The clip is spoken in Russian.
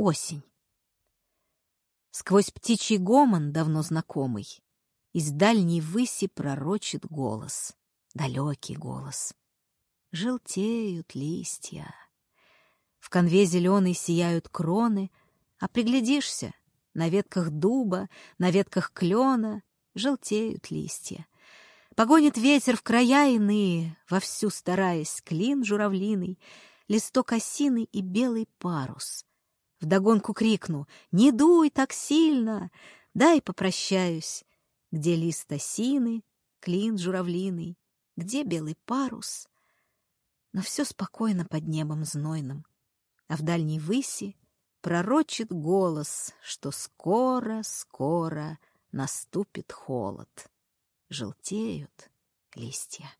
Осень. Сквозь птичий гомон, давно знакомый, Из дальней выси пророчит голос, Далекий голос. Желтеют листья. В конве зеленой сияют кроны, А приглядишься, на ветках дуба, На ветках клена желтеют листья. Погонит ветер в края иные, Вовсю стараясь, клин журавлиный, Листок осины и белый парус. Вдогонку крикну «Не дуй так сильно!» Дай попрощаюсь. Где лист осины, клин журавлиный, Где белый парус? Но все спокойно под небом знойным, А в дальней выси пророчит голос, Что скоро-скоро наступит холод. Желтеют листья.